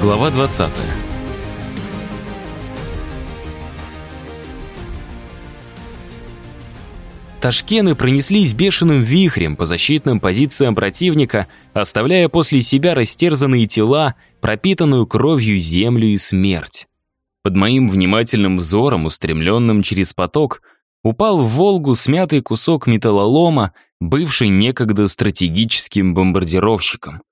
Глава 20. Ташкены пронеслись бешеным вихрем по защитным позициям противника, оставляя после себя растерзанные тела, пропитанную кровью землю и смерть. Под моим внимательным взором, устремленным через поток, упал в Волгу смятый кусок металлолома, бывший некогда стратегическим бомбардировщиком.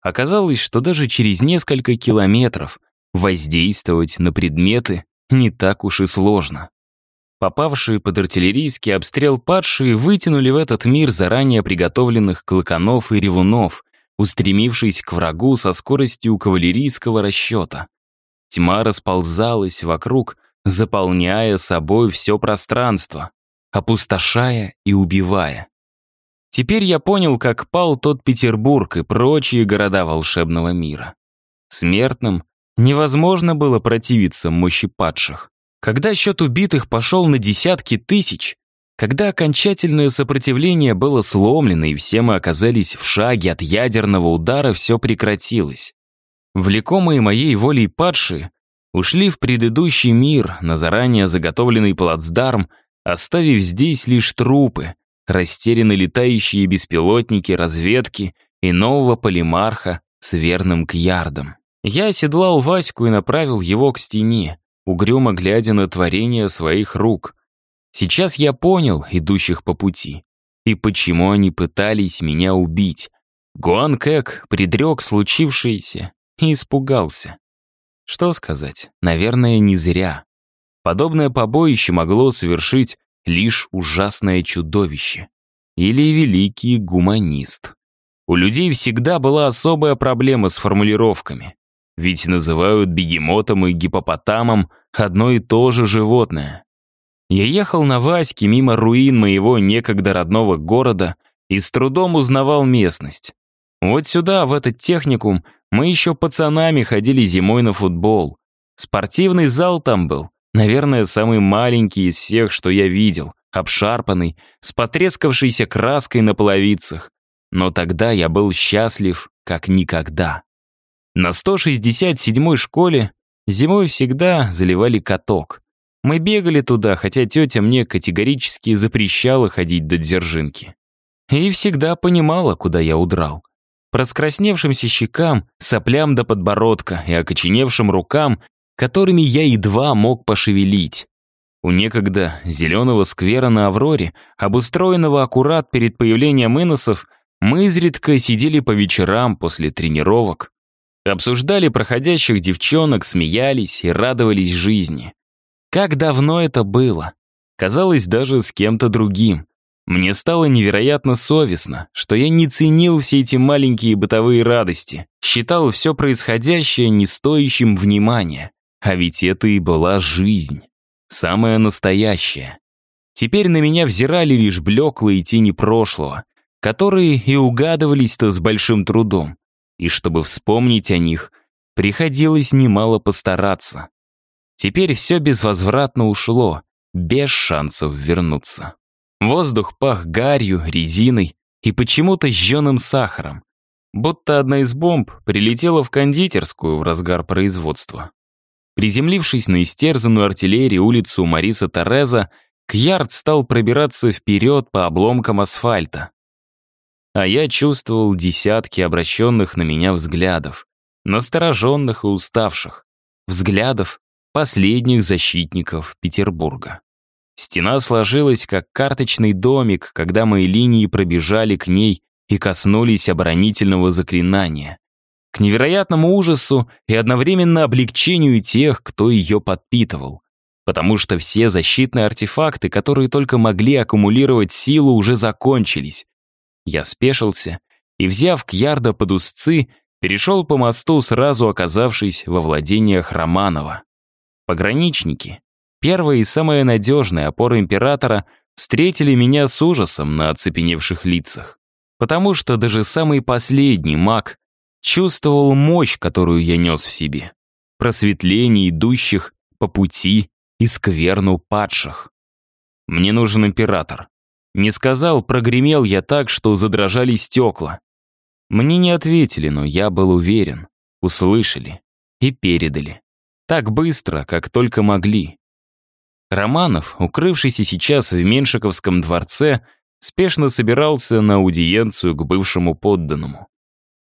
Оказалось, что даже через несколько километров воздействовать на предметы не так уж и сложно. Попавшие под артиллерийский обстрел падшие вытянули в этот мир заранее приготовленных клыканов и ревунов, устремившись к врагу со скоростью кавалерийского расчета. Тьма расползалась вокруг, заполняя собой все пространство, опустошая и убивая. Теперь я понял, как пал тот Петербург и прочие города волшебного мира. Смертным невозможно было противиться мощи падших. Когда счет убитых пошел на десятки тысяч, когда окончательное сопротивление было сломлено и все мы оказались в шаге от ядерного удара, все прекратилось. Влекомые моей волей падшие ушли в предыдущий мир на заранее заготовленный плацдарм, оставив здесь лишь трупы, растеряны летающие беспилотники разведки и нового полимарха с верным кьярдом. Я оседлал Ваську и направил его к стене, угрюмо глядя на творение своих рук. Сейчас я понял идущих по пути и почему они пытались меня убить. Гуан Кэк предрек случившееся и испугался. Что сказать, наверное, не зря. Подобное побоище могло совершить лишь ужасное чудовище. Или великий гуманист. У людей всегда была особая проблема с формулировками. Ведь называют бегемотом и гипопотамом одно и то же животное. Я ехал на Ваське мимо руин моего некогда родного города и с трудом узнавал местность. Вот сюда, в этот техникум, мы еще пацанами ходили зимой на футбол. Спортивный зал там был, Наверное, самый маленький из всех, что я видел, обшарпанный, с потрескавшейся краской на половицах. Но тогда я был счастлив, как никогда. На 167-й школе зимой всегда заливали каток. Мы бегали туда, хотя тетя мне категорически запрещала ходить до Дзержинки. И всегда понимала, куда я удрал. Раскрасневшимся щекам, соплям до подбородка и окоченевшим рукам которыми я едва мог пошевелить. У некогда зеленого сквера на Авроре, обустроенного аккурат перед появлением иносов, мы изредка сидели по вечерам после тренировок, обсуждали проходящих девчонок, смеялись и радовались жизни. Как давно это было? Казалось, даже с кем-то другим. Мне стало невероятно совестно, что я не ценил все эти маленькие бытовые радости, считал все происходящее не стоящим внимания. А ведь это и была жизнь. Самая настоящая. Теперь на меня взирали лишь блеклые тени прошлого, которые и угадывались-то с большим трудом. И чтобы вспомнить о них, приходилось немало постараться. Теперь все безвозвратно ушло, без шансов вернуться. Воздух пах гарью, резиной и почему-то жженым сахаром. Будто одна из бомб прилетела в кондитерскую в разгар производства. Приземлившись на истерзанную артиллерию улицу Мариса Тереза, Кьярд стал пробираться вперед по обломкам асфальта. А я чувствовал десятки обращенных на меня взглядов, настороженных и уставших, взглядов последних защитников Петербурга. Стена сложилась, как карточный домик, когда мои линии пробежали к ней и коснулись оборонительного заклинания к невероятному ужасу и одновременно облегчению тех, кто ее подпитывал. Потому что все защитные артефакты, которые только могли аккумулировать силу, уже закончились. Я спешился и, взяв Кьярда под узцы, перешел по мосту, сразу оказавшись во владениях Романова. Пограничники, первая и самая надежная опора императора, встретили меня с ужасом на оцепеневших лицах. Потому что даже самый последний маг чувствовал мощь, которую я нес в себе. Просветление идущих по пути и скверну падших. Мне нужен император. Не сказал, прогремел я так, что задрожали стекла. Мне не ответили, но я был уверен. Услышали. и передали. Так быстро, как только могли. Романов, укрывшийся сейчас в Меншиковском дворце, спешно собирался на аудиенцию к бывшему подданному.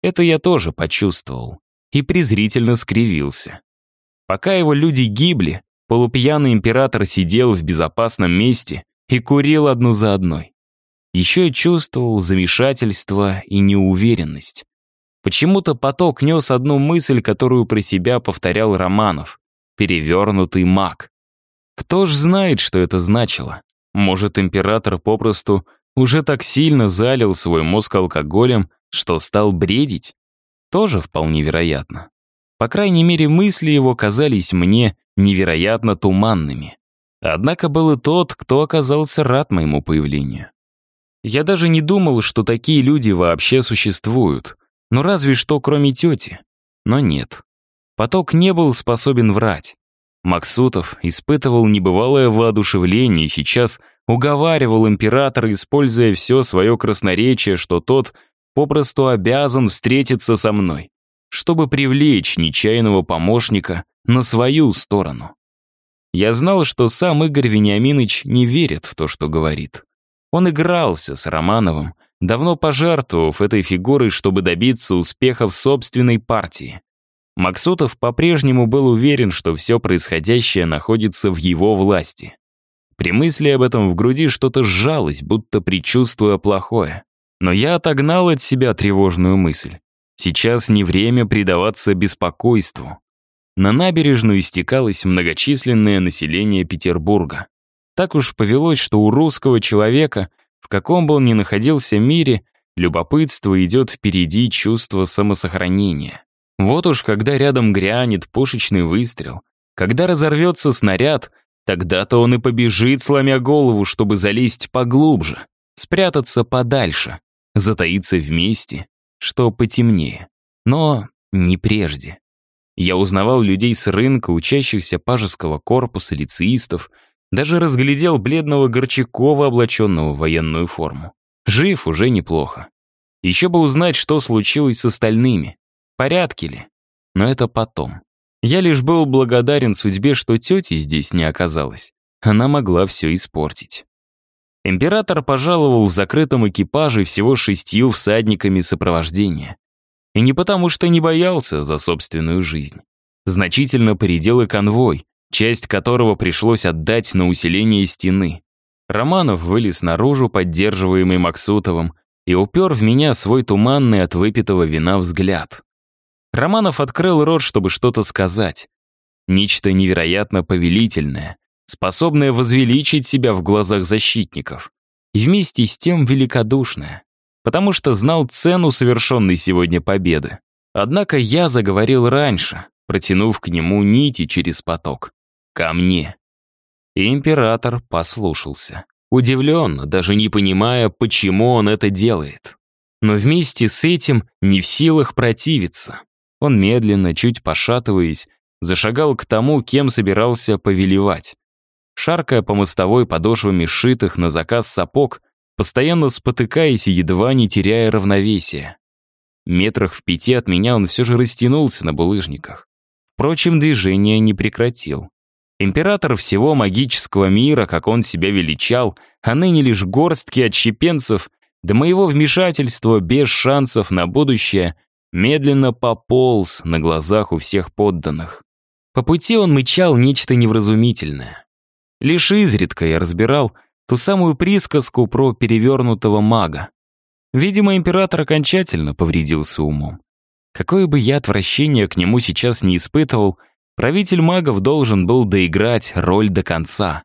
Это я тоже почувствовал и презрительно скривился. Пока его люди гибли, полупьяный император сидел в безопасном месте и курил одну за одной. Еще я чувствовал замешательство и неуверенность. Почему-то поток нес одну мысль, которую про себя повторял Романов. Перевернутый маг. Кто ж знает, что это значило? Может, император попросту уже так сильно залил свой мозг алкоголем, что стал бредить? Тоже вполне вероятно. По крайней мере, мысли его казались мне невероятно туманными. Однако был и тот, кто оказался рад моему появлению. Я даже не думал, что такие люди вообще существуют. Ну разве что кроме тети. Но нет. Поток не был способен врать. Максутов испытывал небывалое воодушевление и сейчас уговаривал императора, используя все свое красноречие, что тот попросту обязан встретиться со мной, чтобы привлечь нечаянного помощника на свою сторону. Я знал, что сам Игорь Вениаминович не верит в то, что говорит. Он игрался с Романовым, давно пожертвовав этой фигурой, чтобы добиться успеха в собственной партии. Максутов по-прежнему был уверен, что все происходящее находится в его власти. При мысли об этом в груди что-то сжалось, будто предчувствуя плохое. Но я отогнал от себя тревожную мысль. Сейчас не время предаваться беспокойству. На набережную истекалось многочисленное население Петербурга. Так уж повелось, что у русского человека, в каком бы он ни находился мире, любопытство идет впереди чувства самосохранения. Вот уж когда рядом грянет пушечный выстрел, когда разорвется снаряд, тогда-то он и побежит, сломя голову, чтобы залезть поглубже, спрятаться подальше, затаиться вместе, что потемнее. Но не прежде. Я узнавал людей с рынка, учащихся пажеского корпуса, лицеистов, даже разглядел бледного Горчакова, облаченного в военную форму. Жив уже неплохо. Еще бы узнать, что случилось с остальными порядке ли? Но это потом. Я лишь был благодарен судьбе, что тети здесь не оказалось. Она могла все испортить. Император пожаловал в закрытом экипаже всего шестью всадниками сопровождения. И не потому, что не боялся за собственную жизнь. Значительно поредел и конвой, часть которого пришлось отдать на усиление стены. Романов вылез наружу, поддерживаемый Максутовым, и упер в меня свой туманный от выпитого вина взгляд. Романов открыл рот, чтобы что-то сказать. Нечто невероятно повелительное, способное возвеличить себя в глазах защитников. И вместе с тем великодушное, потому что знал цену совершенной сегодня победы. Однако я заговорил раньше, протянув к нему нити через поток. Ко мне. Император послушался. Удивленно, даже не понимая, почему он это делает. Но вместе с этим не в силах противиться. Он медленно, чуть пошатываясь, зашагал к тому, кем собирался повелевать. Шаркая по мостовой подошвами шитых на заказ сапог, постоянно спотыкаясь и едва не теряя равновесия. Метрах в пяти от меня он все же растянулся на булыжниках. Впрочем, движение не прекратил. Император всего магического мира, как он себя величал, а ныне лишь горстки отщепенцев, до моего вмешательства без шансов на будущее, медленно пополз на глазах у всех подданных. По пути он мычал нечто невразумительное. Лишь изредка я разбирал ту самую присказку про перевернутого мага. Видимо, император окончательно повредился умом. Какое бы я отвращение к нему сейчас не испытывал, правитель магов должен был доиграть роль до конца.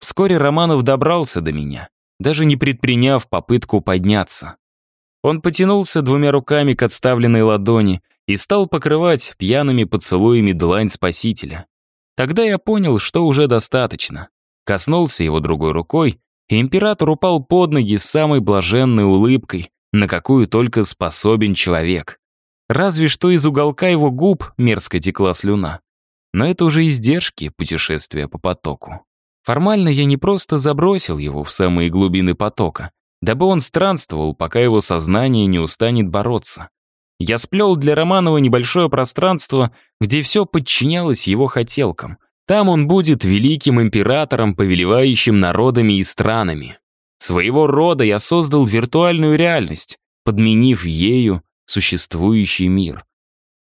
Вскоре Романов добрался до меня, даже не предприняв попытку подняться. Он потянулся двумя руками к отставленной ладони и стал покрывать пьяными поцелуями длань спасителя. Тогда я понял, что уже достаточно. Коснулся его другой рукой, и император упал под ноги с самой блаженной улыбкой, на какую только способен человек. Разве что из уголка его губ мерзко текла слюна. Но это уже издержки путешествия по потоку. Формально я не просто забросил его в самые глубины потока, дабы он странствовал, пока его сознание не устанет бороться. Я сплел для Романова небольшое пространство, где все подчинялось его хотелкам. Там он будет великим императором, повелевающим народами и странами. Своего рода я создал виртуальную реальность, подменив ею существующий мир.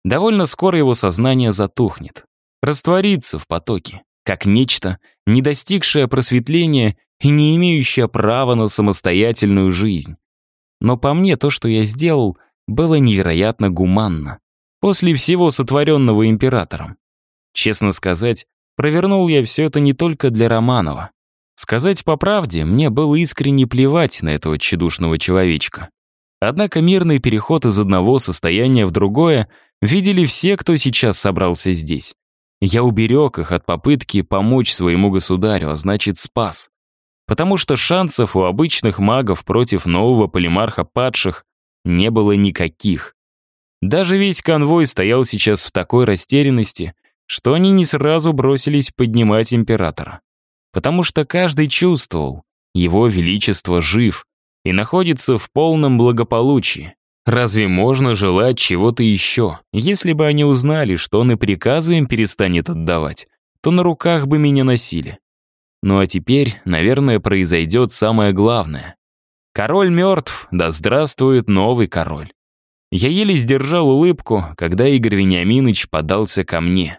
Довольно скоро его сознание затухнет, растворится в потоке, как нечто, не достигшее просветления и не имеющее права на самостоятельную жизнь. Но по мне то, что я сделал, было невероятно гуманно. После всего сотворенного императором. Честно сказать, провернул я все это не только для Романова. Сказать по правде, мне было искренне плевать на этого тщедушного человечка. Однако мирный переход из одного состояния в другое видели все, кто сейчас собрался здесь. Я уберег их от попытки помочь своему государю, а значит спас. Потому что шансов у обычных магов против нового полимарха падших не было никаких. Даже весь конвой стоял сейчас в такой растерянности, что они не сразу бросились поднимать императора. Потому что каждый чувствовал, его величество жив и находится в полном благополучии. Разве можно желать чего-то еще? Если бы они узнали, что он и приказы им перестанет отдавать, то на руках бы меня носили. Ну а теперь, наверное, произойдет самое главное. Король мертв, да здравствует новый король. Я еле сдержал улыбку, когда Игорь Вениаминович подался ко мне.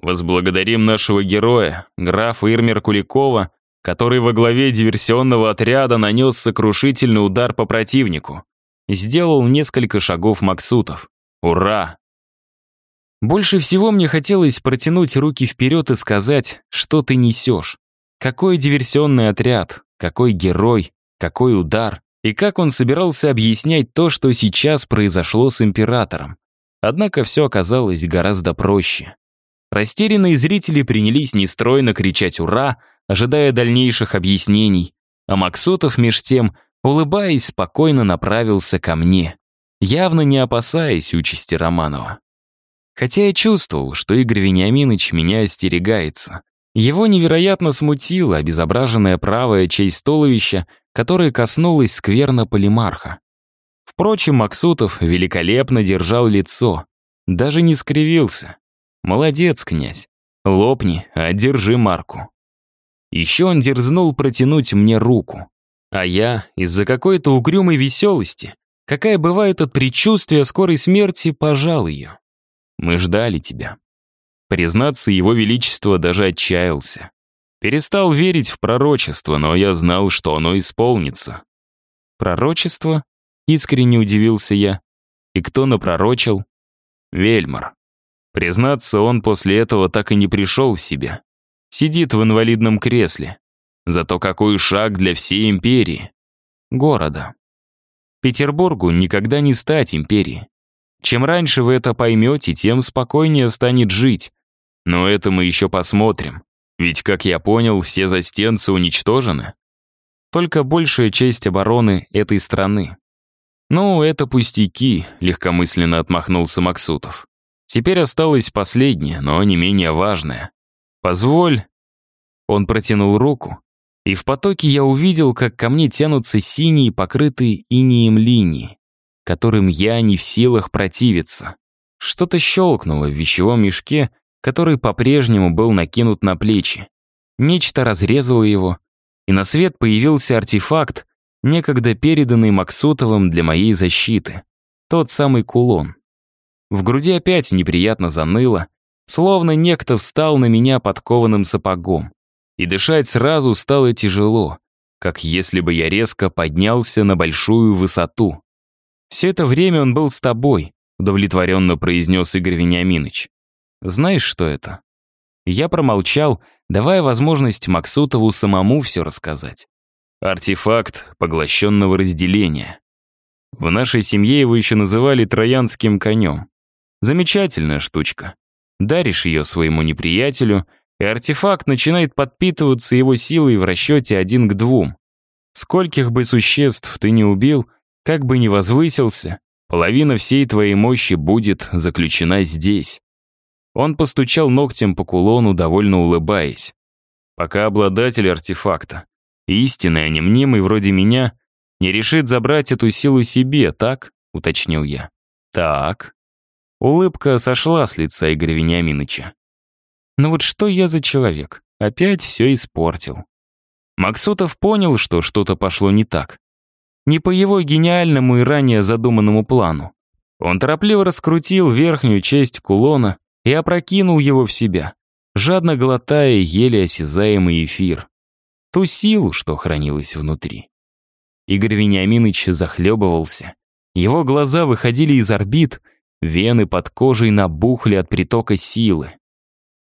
Возблагодарим нашего героя, графа Ирмер Куликова, который во главе диверсионного отряда нанес сокрушительный удар по противнику. Сделал несколько шагов Максутов. Ура! Больше всего мне хотелось протянуть руки вперед и сказать, что ты несешь. Какой диверсионный отряд, какой герой, какой удар, и как он собирался объяснять то, что сейчас произошло с императором. Однако все оказалось гораздо проще. Растерянные зрители принялись нестройно кричать «Ура!», ожидая дальнейших объяснений, а Максутов, меж тем, улыбаясь, спокойно направился ко мне, явно не опасаясь участи Романова. Хотя я чувствовал, что Игорь Вениаминович меня остерегается. Его невероятно смутила обезображенная правая часть туловища, которая коснулась скверно полимарха. Впрочем, Максутов великолепно держал лицо, даже не скривился. Молодец, князь. Лопни, а держи марку. Еще он дерзнул протянуть мне руку. А я, из-за какой-то угрюмой веселости, какая бывает от предчувствия скорой смерти, пожал ее. Мы ждали тебя. Признаться, его величество даже отчаялся. Перестал верить в пророчество, но я знал, что оно исполнится. Пророчество? Искренне удивился я. И кто напророчил? Вельмар. Признаться, он после этого так и не пришел в себя. Сидит в инвалидном кресле. Зато какой шаг для всей империи. Города. Петербургу никогда не стать империей. Чем раньше вы это поймете, тем спокойнее станет жить. Но это мы еще посмотрим. Ведь, как я понял, все застенцы уничтожены. Только большая часть обороны этой страны. Ну, это пустяки, легкомысленно отмахнулся Максутов. Теперь осталось последнее, но не менее важное. Позволь. Он протянул руку, и в потоке я увидел, как ко мне тянутся синие, покрытые инеем линии, которым я не в силах противиться. Что-то щелкнуло в вещевом мешке, который по-прежнему был накинут на плечи. Нечто разрезало его, и на свет появился артефакт, некогда переданный Максутовым для моей защиты. Тот самый кулон. В груди опять неприятно заныло, словно некто встал на меня подкованным сапогом. И дышать сразу стало тяжело, как если бы я резко поднялся на большую высоту. «Все это время он был с тобой», — удовлетворенно произнес Игорь Вениаминович. Знаешь, что это?» Я промолчал, давая возможность Максутову самому все рассказать. Артефакт поглощенного разделения. В нашей семье его еще называли троянским конем. Замечательная штучка. Даришь ее своему неприятелю, и артефакт начинает подпитываться его силой в расчете один к двум. Скольких бы существ ты не убил, как бы ни возвысился, половина всей твоей мощи будет заключена здесь. Он постучал ногтем по кулону, довольно улыбаясь. Пока обладатель артефакта, истинный, а не мнимый вроде меня, не решит забрать эту силу себе, так? Уточнил я. Так. Улыбка сошла с лица Игоря Вениаминовича. Но вот что я за человек? Опять все испортил. Максутов понял, что что-то пошло не так. Не по его гениальному и ранее задуманному плану. Он торопливо раскрутил верхнюю часть кулона и опрокинул его в себя, жадно глотая еле осязаемый эфир. Ту силу, что хранилась внутри. Игорь Вениаминович захлебывался. Его глаза выходили из орбит, вены под кожей набухли от притока силы.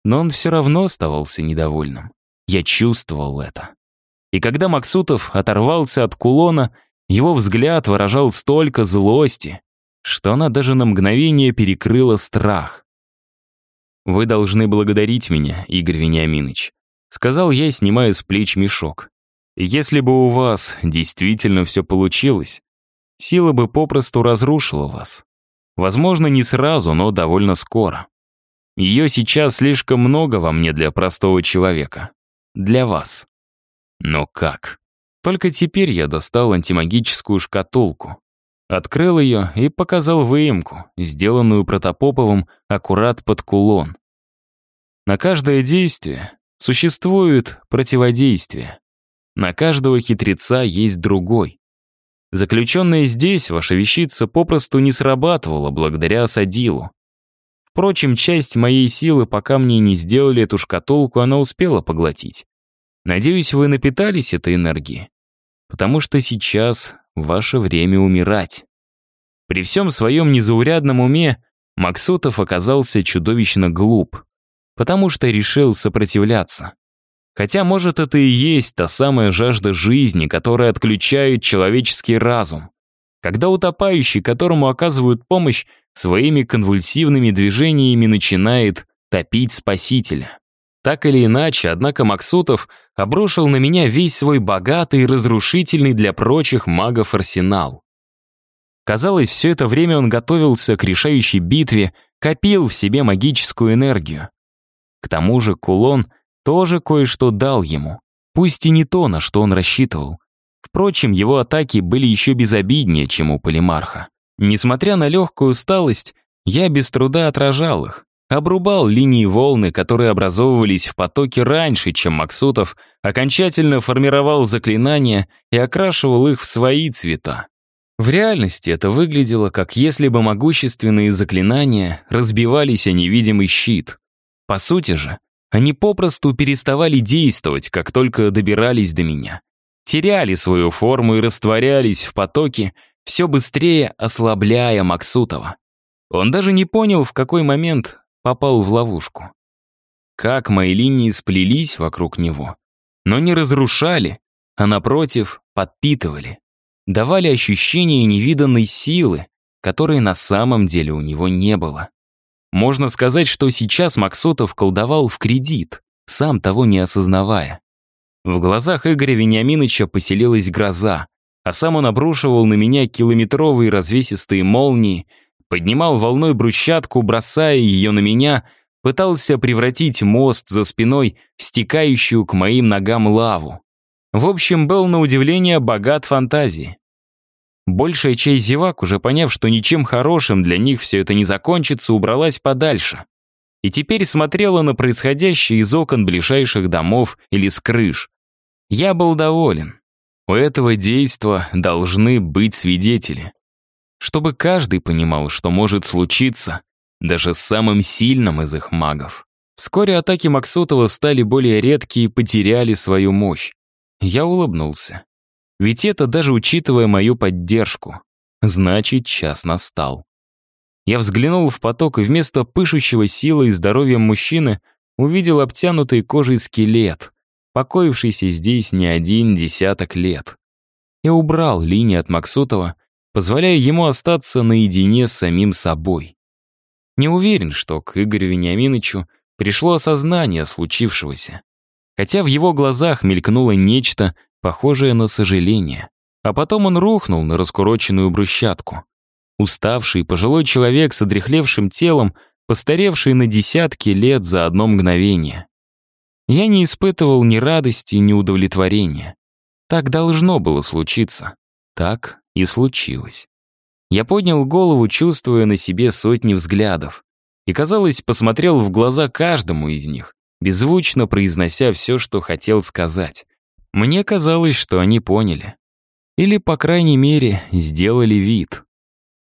Но он все равно оставался недовольным. Я чувствовал это. И когда Максутов оторвался от кулона, его взгляд выражал столько злости, что она даже на мгновение перекрыла страх. «Вы должны благодарить меня, Игорь Вениаминович», сказал я, снимая с плеч мешок. «Если бы у вас действительно все получилось, сила бы попросту разрушила вас. Возможно, не сразу, но довольно скоро. Ее сейчас слишком много во мне для простого человека. Для вас. Но как? Только теперь я достал антимагическую шкатулку. Открыл ее и показал выемку, сделанную Протопоповым аккурат под кулон. На каждое действие существует противодействие. На каждого хитреца есть другой. Заключенная здесь ваша вещица попросту не срабатывала благодаря Садилу. Впрочем, часть моей силы, пока мне не сделали эту шкатулку, она успела поглотить. Надеюсь, вы напитались этой энергией, потому что сейчас ваше время умирать. При всем своем незаурядном уме Максутов оказался чудовищно глуп, потому что решил сопротивляться. Хотя, может, это и есть та самая жажда жизни, которая отключает человеческий разум. Когда утопающий, которому оказывают помощь, своими конвульсивными движениями начинает топить спасителя. Так или иначе, однако Максутов обрушил на меня весь свой богатый и разрушительный для прочих магов арсенал. Казалось, все это время он готовился к решающей битве, копил в себе магическую энергию. К тому же кулон тоже кое-что дал ему, пусть и не то, на что он рассчитывал. Впрочем, его атаки были еще безобиднее, чем у полимарха. Несмотря на легкую усталость, я без труда отражал их, обрубал линии волны, которые образовывались в потоке раньше, чем Максутов окончательно формировал заклинания и окрашивал их в свои цвета. В реальности это выглядело, как если бы могущественные заклинания разбивались о невидимый щит. По сути же, они попросту переставали действовать, как только добирались до меня. Теряли свою форму и растворялись в потоке, все быстрее ослабляя Максутова. Он даже не понял, в какой момент попал в ловушку. Как мои линии сплелись вокруг него, но не разрушали, а напротив, подпитывали, давали ощущение невиданной силы, которой на самом деле у него не было. Можно сказать, что сейчас Максутов колдовал в кредит, сам того не осознавая. В глазах Игоря Вениаминовича поселилась гроза, а сам он обрушивал на меня километровые развесистые молнии, поднимал волной брусчатку, бросая ее на меня, пытался превратить мост за спиной в стекающую к моим ногам лаву. В общем, был на удивление богат фантазией. Большая часть зевак, уже поняв, что ничем хорошим для них все это не закончится, убралась подальше. И теперь смотрела на происходящее из окон ближайших домов или с крыш. Я был доволен. У этого действа должны быть свидетели чтобы каждый понимал, что может случиться даже с самым сильным из их магов. Вскоре атаки Максутова стали более редкие и потеряли свою мощь. Я улыбнулся. Ведь это даже учитывая мою поддержку. Значит, час настал. Я взглянул в поток и вместо пышущего силой и здоровьем мужчины увидел обтянутый кожей скелет, покоившийся здесь не один десяток лет. Я убрал линии от Максутова позволяя ему остаться наедине с самим собой. Не уверен, что к Игорю Вениаминовичу пришло осознание случившегося. Хотя в его глазах мелькнуло нечто, похожее на сожаление. А потом он рухнул на раскуроченную брусчатку. Уставший пожилой человек с одрехлевшим телом, постаревший на десятки лет за одно мгновение. Я не испытывал ни радости, ни удовлетворения. Так должно было случиться. Так и случилось. Я поднял голову, чувствуя на себе сотни взглядов. И, казалось, посмотрел в глаза каждому из них, беззвучно произнося все, что хотел сказать. Мне казалось, что они поняли. Или, по крайней мере, сделали вид.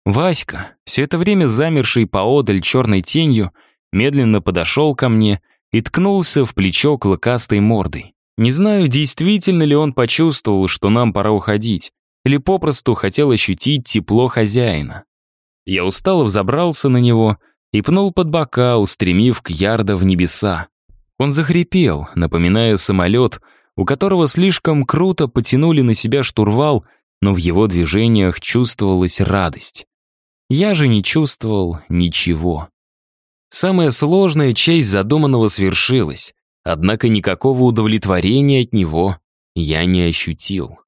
Васька, все это время замерший поодаль черной тенью, медленно подошел ко мне и ткнулся в плечо клыкастой мордой. Не знаю, действительно ли он почувствовал, что нам пора уходить, или попросту хотел ощутить тепло хозяина. Я устало взобрался на него и пнул под бока, устремив к ярда в небеса. Он захрипел, напоминая самолет, у которого слишком круто потянули на себя штурвал, но в его движениях чувствовалась радость. Я же не чувствовал ничего. Самая сложная часть задуманного свершилась, однако никакого удовлетворения от него я не ощутил.